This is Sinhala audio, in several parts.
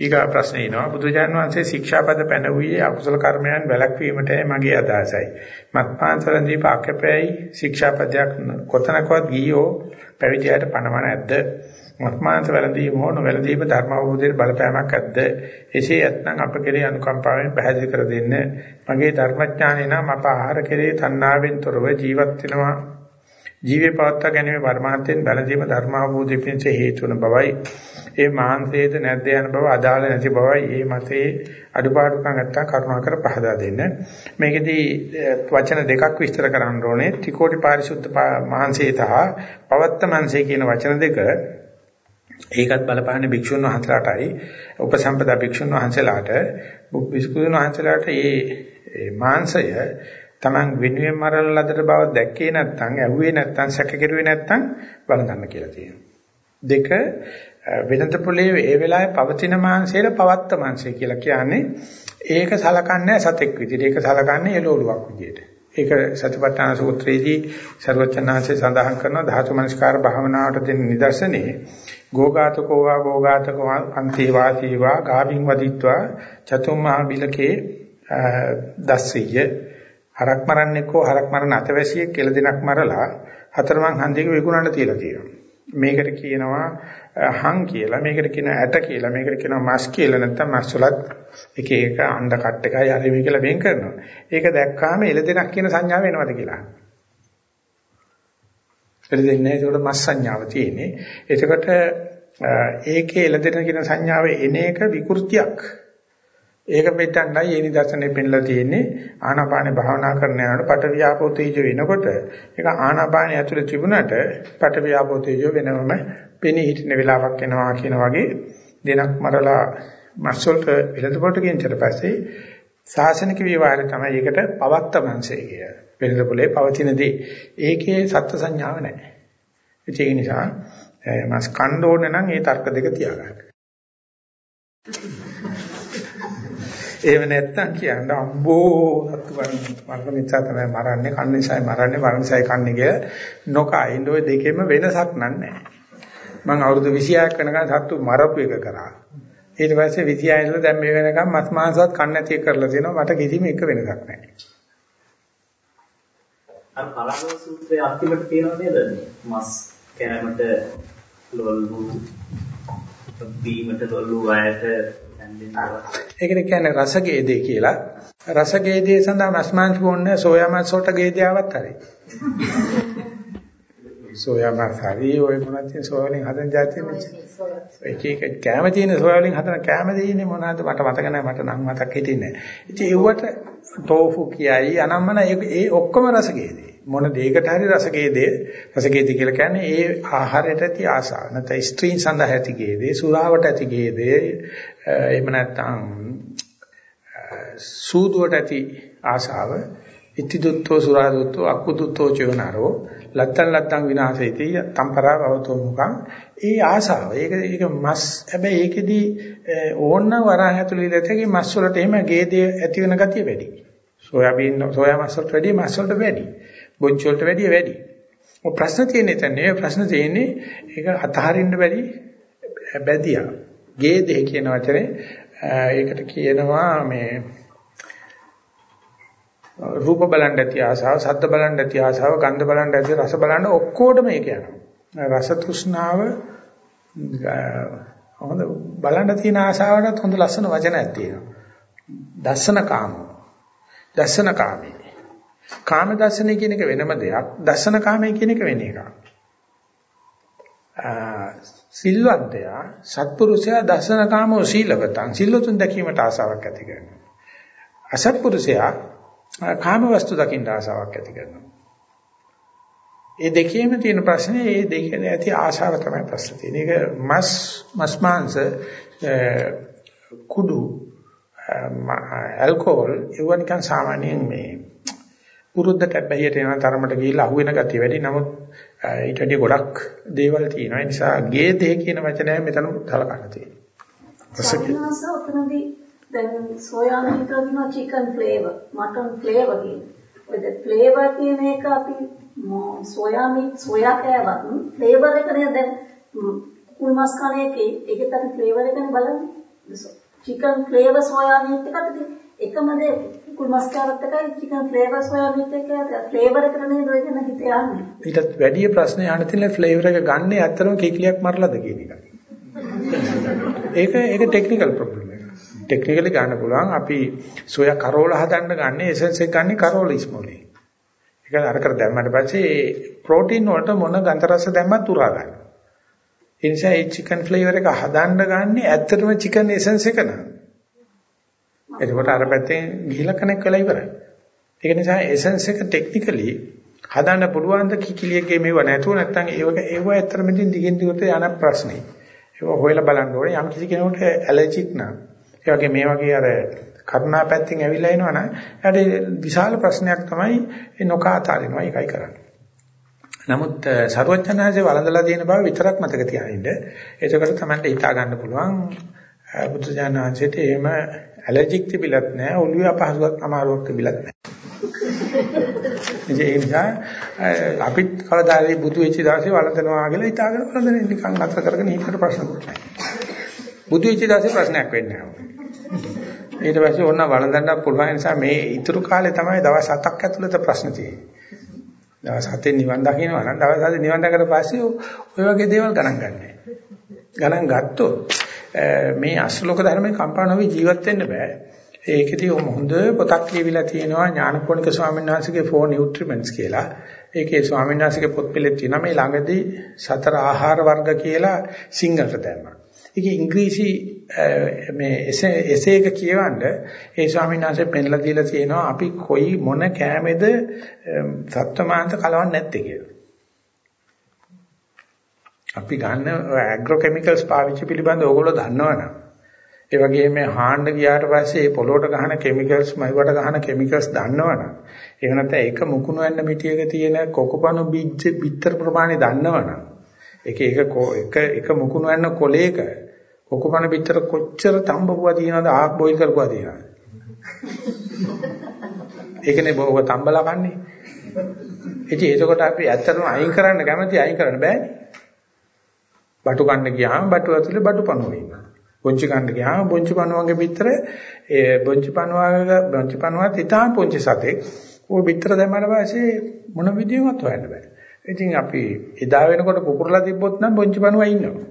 ඊගා ප්‍රශ්නේ එනවා බුදුජාන විශ්වසේ ශික්ෂාපද පැනවුවේ අකුසල කර්මයන් වැළැක්වීමටයි මගේ අදහසයි. මත්පාන් සරන්දී පාක්‍යපෑයි ශික්ෂාපදයක් කොතනකවත් ගියෝ පැවිදියට පණවන ඇද්ද? මත්මාංශ වැළඳීම හෝ නොවැළඳීම ධර්ම අවබෝධයේ බලපෑමක් ඇද්ද? එසේ ඇත්නම් අප කෙරේ අනුකම්පාවෙන් පැහැදිලි කර දෙන්න. මගේ ධර්මඥානේ නම් අප ආහාර කෙරේ තණ්හාවෙන් තොරව ජීවත් වෙනවා. ජීවේ පවත්වා ගැනීම පරමාර්ථයෙන් වැළඳීම ධර්ම අවබෝධය පිණිස හේතු වන බවයි. ඒ මාංශයේද නැද්ද යන බව අදාළ නැති බවයි. ඒ මතේ අඩුපාඩුකම් නැත්තම් කරුණාකර පහදා දෙන්න. මේකෙදී වචන දෙකක් විස්තර කරන්න ඕනේ. ත්‍රිකෝටි පාරිශුද්ධ මාංශය සහ පවත්ත මාංශය කියන වචන දෙක ඒකත් බලපාන්නේ භික්ෂුන් වහන්සේලාටයි උපසම්පදා භික්ෂුන් වහන්සේලාට භික්ෂුන් වහන්සේලාට මේ මාංශය Taman වෙනුවෙන් මරන ලදට බව දැක්කේ නැත්නම් ඇහුවේ නැත්නම් සැකකිරුවේ නැත්නම් වළඳන්න කියලා තියෙනවා. දෙක වෙනත පොලේ ඒ වෙලාවේ පවතින මාංශයට පවත්ත මාංශය කියලා කියන්නේ ඒක සලකන්නේ සතෙක් විදිහට ඒක සලකන්නේ එළවලුවක් විදිහට. ඒක සතිපට්ඨාන සූත්‍රයේදී ਸਰවචනාංශය සඳහන් කරන ධාතු මනස්කාර භාවනාවට දෙන නිදර්ශනේ ගෝඝාතකෝ වා ගෝඝාතකෝ අන්ති වාසීවා ගාවින් වදිත්වා චතුම්මහා බිලකේ දස්සිය හරක් මරන්නෙකෝ හරක් මරන අතවැසියෙක් කෙල දිනක් මරලා හතරමං හන්දියක විකුණන්න තියලා තියෙනවා. මේකට කියනවා හං කියලා මේකට කියනවා ඇට කියලා මේකට කියනවා මස් කියලා නැත්නම් මස් වලත් එක එක අණ්ඩ කට් එකයි හරි මේ කියලා වෙන් කරනවා. ඒක දැක්කාම එළ දෙනක් කියන සංඥාව වෙනවද කියලා. එළදෙන්නේ ඒකට මස් සංඥාව තියෙන්නේ. එතකොට ඒකේ එළදෙන කියන සංඥාව එන එක විකෘතියක්. ඒක මෙතනයි ඒ නිදර්ශනේ පෙන්ලා තියෙන්නේ ආනාපානේ භාවනා කරන යනකොට පටවියාපෝ තේජෝ වෙනකොට ඒක ආනාපානේ ඇතුලේ තිබුණට පටවියාපෝ තේජෝ වෙනවම පෙනී හිටින වෙලාවක් එනවා කියන වගේ දෙනක් මරලා මස් වලට වෙලඳපොට ගෙන්චට පස්සේ සාසනික විවරය තමයි ඒකට පවත්ත මංශය කිය. වෙලඳපොලේ පවතින දේ. ඒකේ සත්‍ය සංඥාව නැහැ. ඒ නිසා මස් කන්න ඕනේ නම් ඒ තර්ක දෙක තියාගන්න. එහෙම නැත්තම් කියන්න අම්බෝ සත්තු මරණ නිසා තමයි මරන්නේ කන්න නිසායි මරන්නේ මරණ නිසායි කන්නේ කියලා නොකා ඉන්න ඔය දෙකෙම වෙනසක් නැහැ. මම අවුරුදු 26ක් වෙනකන් සත්තු මරපු එක කරා. ඊට පස්සේ 26 ඉඳලා දැන් මේ වෙනකන් මස් මාංශවත් කන්න නැති එක කරලා තියෙනවා මට කිසිම එක වෙනසක් නැහැ. අර පළවෙනි සූත්‍රයේ අන්තිමට තියෙනව නේද? මස් කෑමට ලොල් වූ බීමට ලොල් වූ අයට ඒකට කියන්නේ රසගේදේ කියලා. රසගේදේ සඳහා මස් මාංශ බොන්නේ සෝයා මාංශ වලට ගේදයාවත් හරි. සෝයා මාංශ හරි ඔය මොනවද තියෙන සෝයා වලින් හදන જાතිය නේ. එක එක කැම තියෙන සෝයා වලින් හදන කැම දෙන්නේ මොනවද මට මතක නැහැ මට නම් මතක් හිටින්නේ නැහැ. ඉතින් ඒවට ටෝෆු කියයි අනම්මන ඒ ඔක්කොම රසගේදේ. මොන දෙයකට හරි රසගේදේ රසගේදේ කියලා කියන්නේ ඒ ආහාරයට ඇති ආසාව. නැත්නම් ස්ත්‍රීන් සඳහා ඇති ගේදේ, සුරාවට ඇති ගේදේ, එහෙම නැත්නම් සූදුවට ඇති ආශාව ඉති දුත්තෝ සුරා දුත්තෝ අක්කු දුත්තෝ චවනරෝ ලත්තන් ලත්තන් විනාශේති තම්පරා භවතෝ මුඛං. ඒ ආශාව ඒක ඒක මස් හැබැයි ඒකෙදි ඕන්න වරහන් ඇතුළේ ඉලතේ මස් වලට එහෙම ගේදේ ඇති වෙන ගතිය වැඩි. සෝයාබීන් සෝයා මස් වලට වැඩි මස් වලට වැඩි. බොන්ච් වලට වැඩි වැඩි ඔය ප්‍රශ්න තියෙන්නේ එතන ප්‍රශ්න තියෙන්නේ ඒක අතහරින්න බැරි බැදියා ගේදේ කියන වචනේ ඒකට කියනවා මේ රූප බලන්න ඇති ආසාව, ශබ්ද බලන්න ඇති ආසාව, ගන්ධ බලන්න ඇති රස බලන්න ඔක්කොටම ඒක යනවා. රස තෘෂ්ණාව හොඳ බලන්න තියෙන ආසාවටත් හොඳ ලස්සන වචනයක් තියෙනවා. දස්සන කාම. දස්සන කාමී. කාම දර්ශනය කියන එක වෙනම දෙයක්. දස්සන කාමය කියන එක වෙන එකක්. සිල්වන්තයා සත්පුරුෂයා දසන කාමෝ සීලවතං සිල්ලුතුන් දැකීමට ආසාවක් ඇති කරනවා. අසත්පුරුෂයා කාම වස්තු දකින්න ආසාවක් ඇති කරනවා. ඒ දෙකේම තියෙන ප්‍රශ්නේ ඒ දෙකේ ඇති ආශාව තමයි ප්‍රශ්නේ තියෙන්නේ. ඒක මස් මස් මාංශ කුඩු ඇල්කොහොල් ඒව නිකන් සාමාන්‍යයෙන් මේ පුරුද්දට බැහැියට යන තරමට ගිහිල්ලා අහු වෙන ගතිය වැඩි. නමුත් ඊට වඩා ගොඩක් දේවල් තියෙනවා. ඒ නිසා ගේ දෙහ කියන වචනය මෙතන සලකන්න තියෙනවා. සත්‍යනාස උතනදී දැන් සෝයා මීට් වදිනවා චිකන් ෆ්ලේවර්, මටන් ෆ්ලේවර් කියන. ඔය ද ෆ්ලේවර් කියන එක අපි සෝයා මීට් සෝයා කෑවත් ෆ්ලේවර් එකනේ දැන් කුල් මස් කන එකේ ඒකත් අපි ෆ්ලේවර් එකනේ බලන්නේ. චිකන් ෆ්ලේවර් සෝයා මීට් එකත් එකම දේ කුල් මස් කාරට් එකයි චිකන් ෆ්ලේවර් සෝයා මීට් එක ෆ්ලේවර් එකට නේද ඔය ගැන හිත යන්නේ. ඊටත් වැඩි ප්‍රශ්නේ අහන්න තියෙන ෆ්ලේවර් එක ගන්න ඇත්තටම කීකලියක් මරලාද කියන එක. ඒක ඒක ටෙක්නිකල් ප්‍රොබ්ලම් එක. ටෙක්නිකලි ගන්න පුළුවන් අපි සෝයා කරෝල හදන්න ගන්න එසෙන්ස් එක ගන්න කරෝල ඉස්මෝලේ. ඒක අර කර දැම්මට පස්සේ ප්‍රෝටීන් වලට මොන ගන්ධ රස දැම්මත් උරා ගන්න. ඒ නිසා ඒ චිකන් ෆ්ලේවර් එක හදන්න ගන්න ඇත්තටම චිකන් එසෙන්ස් එක නෑ. එතකොට අර පැත්තෙන් ගිහිලා කනෙක් වෙලා ඉවරයි. ඒක නිසා එසෙන්ස් එක ටෙක්නිකලි හදන්න පුළුවන් ද කිකිලියගේ මේව නැතුව නැත්නම් ඒවක ඒව ඇත්තටම ඉතින් දිගින් දිගට යන ප්‍රශ්නේ. ඒක හොයලා බලන්න ඕනේ යම් කිසි කෙනෙකුට ඇලර්ජික් නම් ඒ වගේ මේ වගේ අර කරුණා පැත්තෙන් ඇවිල්ලා එනවනම් එයාට විශාල ප්‍රශ්නයක් තමයි නොකාතාරිනවා ඒකයි කරන්නේ. නමුත් සරුවචනාංශේ වළඳලා තියෙන බව විතරක් මතක තියාගන්න. එතකොට තමයි හිතා ගන්න පුළුවන් බුදු දානංශයට එහෙම ඇලර්ජික් තිබිලත් නැහැ ඔළුවේ අපහසුයක් අමාරුවක් තිබිලත් නැහැ. ඒ නිසා අපිත් කවදාරි බුදු වෙච්ච දවසේ වළඳනවා කියලා හිතාගෙන වළඳන නිකන් අතර කරගෙන හිතට ප්‍රශ්නකුත් නැහැ. බුදු වෙච්ච දවසේ ප්‍රශ්නයක් වෙන්නේ නැහැ. ඊට පස්සේ ඕන වළඳන්න පුළුවන් නිසා මේ ඊතුරු කාලේ තමයි දවස් 7ක් ඇතුළත ප්‍රශ්න තියෙන්නේ. දවස් 7 නිවන් දකින්නවා නම් දවස් 7 නිවන් දැකලා පස්සේ ඔය වගේ දේවල් ගණන් ගන්නෑ. ගණන් ගත්තොත් මේ අශ්ලෝක ධර්මයේ කම්පා නොවි ජීවත් වෙන්න බෑ. ඒකෙදී හොඳ පොතක් කියවිලා තියෙනවා ඥානපෝනික ස්වාමීන් වහන්සේගේ ෆෝර් නියුට්‍රිමන්ට්ස් කියලා. ඒකේ ස්වාමීන් වහන්සේගේ පොත් පිළිත් තියෙනවා මේ ළඟදී සතර ආහාර වර්ග කියලා සිංහලට දැම්මා. ඒකේ ඉංග්‍රීසි මේ එසේ එක කියවන්න ඒ ස්වාමීන් වහන්සේ පෙන්ලා දීලා තියෙනවා අපි කොයි මොන කෑමේද සත්වමාංශ කලවන්නේ නැත්තේ කියලා. අපි ගන්න ඇග්‍රෝ කෙමිකල්ස් පාවිච්චි පිළිබඳව ඕගොල්ලෝ දන්නවනම්. ඒ වගේම හාන්න ගියාට පස්සේ ඒ පොළොවට ගහන කෙමිකල්ස් මයිවට ගහන කෙමිකල්ස් දන්නවනම් එහෙම නැත්නම් ඒක මුකුණු වෙන්න මිටියක තියෙන කොකපණු බීජ බිත්තර ප්‍රමාණය දන්නවනම් ඒක ඒක එක එක මුකුණු වෙන්න කොලේක කොකපණු බිත්තර කොච්චර තඹපුවා තියනවද ආක් බොයිල් කරපුවා තියනවද? ඒකනේ බොව තඹලා කන්නේ ඉතින් ඒකකොට අපි ඇත්තටම අයින් කරන්න කැමති අයින් කරන්න බෑනේ. බටු කන්න ගියාම බටු ඇතුලේ බටු පණුව ඉන්නවා. බොංචි කන්න ගියාම බොංචි පණුවගේ පිටර ඒ බොංචි පණුවගේ බොංචි පණුවත් ඉතාම පොංචි සතෙක්. ਉਹ පිටර දැම්මම පස්සේ මොන විදියවත් හොයන්න බෑ. ඉතින් අපි එදා වෙනකොට පුපුරලා තිබ්බොත් නම් බොංචි පණුවා ඉන්නවා.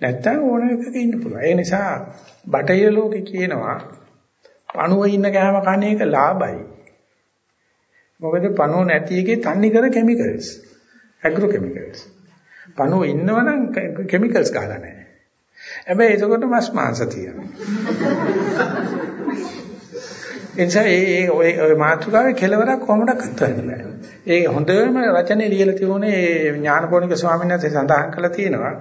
නැත්තම් ඕන එකක ඉන්න පුළුවන්. ඒ නිසා බටහිර ලෝකේ කියනවා පණුව ඉන්න කෑම කන එක ලාභයි. මොකද පණුව නැති එකේ තන්නේ කර කිමිකල්ස්. Agro chemicals. පණුව ඉන්නවනම් කිමිකල්ස් ගහලා නැහැ. හැබැයි ඒකට මස් මාංශ තියෙනවා. එනිසා ඒ ඔය ඔය මාතෘකාවේ කෙලවරක් කොහොමද කරන්නේ? ඒ හොඳම රචනයේ ලියලා තියුණේ ඥානපෝනික ස්වාමීන් වහන්සේ සඳහන් කළා තියෙනවා.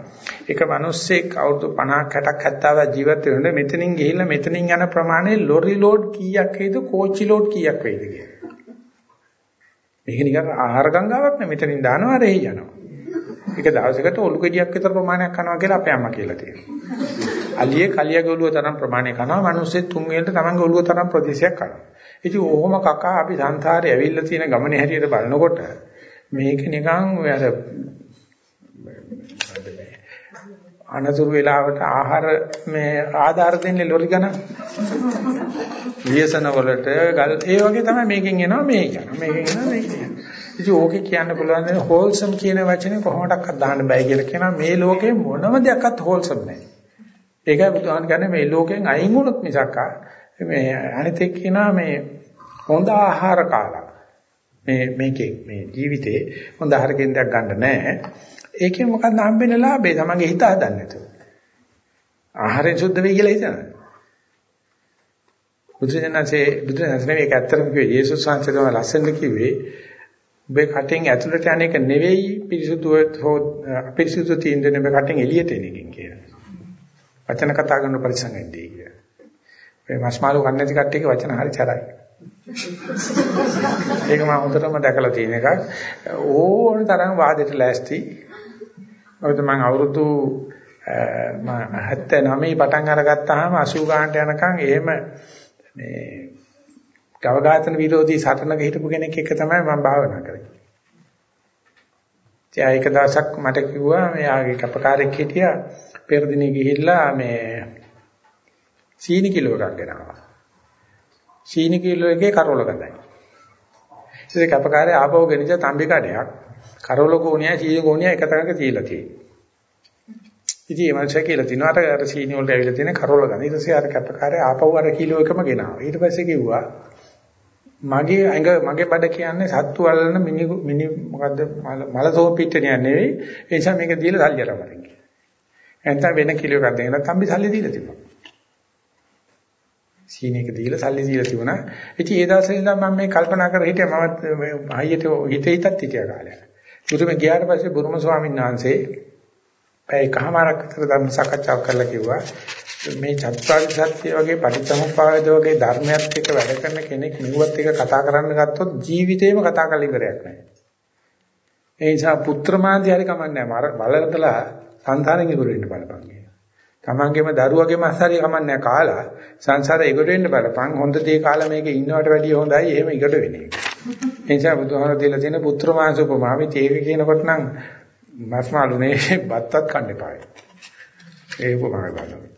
එක මිනිස්සෙක් අවුරුදු 50ක් 60ක් 70ක් ජීවත් වෙනකොට මෙතනින් ගිහිල්ලා මෙතනින් යන ප්‍රමාණය ලොරි ලෝඩ් කීයක් වේද කෝච්චි ලෝඩ් කීයක් වේද කියලා. මේක නිකන් ආහාර ගංගාවක් නෙමෙයි මෙතනින් දානවා රෙහි යනවා. ඒක දවසකට ඔලු ගෙඩියක් විතර ප්‍රමාණයක් කනවා කියලා අපේ අම්මා කියලා තියෙනවා. අලියේ කලියගේ ඔලුව තරම් ප්‍රමාණය කනවා මිනිස්සේ තුන් වේලට තමන්ගේ ඔලුව තරම් ප්‍රදේශයක් කනවා. ඉතින් ඕහොම කකා අපි සංසාරේ ඇවිල්ලා තියෙන ගමනේ හැටියට බලනකොට මේක නිකන් ඔය අර අනතුරු වෙලාවට ආහාර මේ ආධාර දෙන්නේ ලොරි ගණන්. වියසන වලට ගල් ඒ වගේ තමයි මේකෙන් එනවා මේක යනවා මේකෙන් එනවා මේක යනවා. ඉතින් ඕකේ කියන්න පුළුවන් දේ හෝල්සම් කියන වචනේ කොහොමඩක්වත් දාන්න බෑ කියලා කියනවා මේ ලෝකේ මොනම දෙයක්වත් හෝල්සම් නැහැ. ඒකයි බුදුහාම කියන්නේ මේ ලෝකෙන් අයින් වුණොත් මිසක් මේ අනිත් එක්ක කියනවා මේ හොඳ ආහාර කාලා මේ මේකේ මේ ජීවිතේ හොඳ ආහාර කේන්ද්‍රයක් ගන්න නැහැ. ඒකෙන් මොකක්ද හම්බෙන්න ලාභේ? තමන්ගේ හිත හදන්න නැතුව. ආහාරයෙන් සුද්ධ වෙයි කියලා හිතනවා. බුදුසෙන්න්සේ බුදුසෙන්න්සේ මේක ඇත්තටම කිව්වේ යේසුස් වහන්සේ තමයි ලස්සනට කිව්වේ ඔබේ කටෙන් ඇතුළට යන එක නෙවෙයි පිරිසුදුව හෝ අපිරිසුදු තියෙන දේ ඔබේ කටෙන් එළියට එන එකෙන් කියලා. වචන කතා කරන පරිසංගෙන්දී කියලා. ඔය මස්මාළු කන්නේ නැති කට්ටියගේ වචන හරි චරයි. ඒක මම හොඳටම දැකලා තියෙන එකක්. ඕන තරම් වාදෙට ලෑස්ති. මොකද මම අවුරුදු 79 පටන් අරගත්තාම 80 ගානට යනකම් එහෙම මේ ගව ඝාතන විරෝධී සටනක හිටපු කෙනෙක් එක්ක තමයි මම භාවනා කරේ. එයා එක දවසක් මට කිව්වා මෙයාගේ කපකාරයෙක් හිටියා පෙරදිනේ ගිහිල්ලා මේ සීනි කිලෝ එකක් ගෙනාවා. සීනි කිලෝ එකේ කරෝල ගඳයි. ඉතින් කැපකාරය ආපහු ගෙනිච්ච තම්බි කඩයක් කරෝල කෝණියයි සීනි කෝණියයි එක තැනක තියලා තියෙනවා. ඉතින් මේ මනුස්සයා කියලා තිනවා අර අර සීනි වලට ඇවිල්ලා තියෙන කරෝල ගඳ. ඊට පස්සේ අර කැපකාරය ආපහු අර කිලෝ එකම ගෙනාවා. ඊට පස්සේ කිව්වා මගේ ඇඟ මගේ බඩ කියන්නේ සත්තු වලන මිනි මිනි මොකද්ද මල සෝපිට්ටනියක් නෙවෙයි. ඒ නිසා මේක දීලා සල්ලි අරන් මරින් එතන වෙන කිලෝ එකක් දෙන්න තම්බි සල්ලි දීලා තිබුණා. සීනේක දීලා සල්ලි දීලා තිබුණා. ඉතින් ඒ දවසේ ඉඳන් මම මේ කල්පනා කර හිටියා මම හයියට හිතේ හිතත් හිටියා කාලයක් බුදුම ගියාට පස්සේ බුරුම ස්වාමීන් වහන්සේ පැය එකමාරක් විතර ධර්ම සාකච්ඡාවක් කරලා කිව්වා මේ චතුරාර්ය සත්‍ය වගේ පටිච්චසමුප්පාද වගේ ධර්මයක් එක්ක වැඩ කරන කෙනෙක් මෙව්වත් එක කතා කරන්න ගත්තොත් ජීවිතේම කතා කරලා ඉවරයක් නැහැ. ඒ නිසා පුත්‍රමාන්ති හරි කමන්නේ නැහැ. බලකටලා සංසාරෙන් ඉවර වෙන්න බලපන් කියන. තමන්ගේම දරුවගේම අසාරිය කමන්නේ කාලා සංසාරේ ඉවර වෙන්න බලපන්. හොඳ දේ කාලා මේකේ ඉන්නවට වැඩිය හොඳයි එහෙම ඉකට වෙන එක. ඒ නිසා බුදුහාම දීලා තියෙන පුත්‍රමාංශ උපමාවෙ තේක කියනකොට නම් මස්මාළුනේ බත්තත් කන්න එපායි. ඒ උපමාව බලන්න.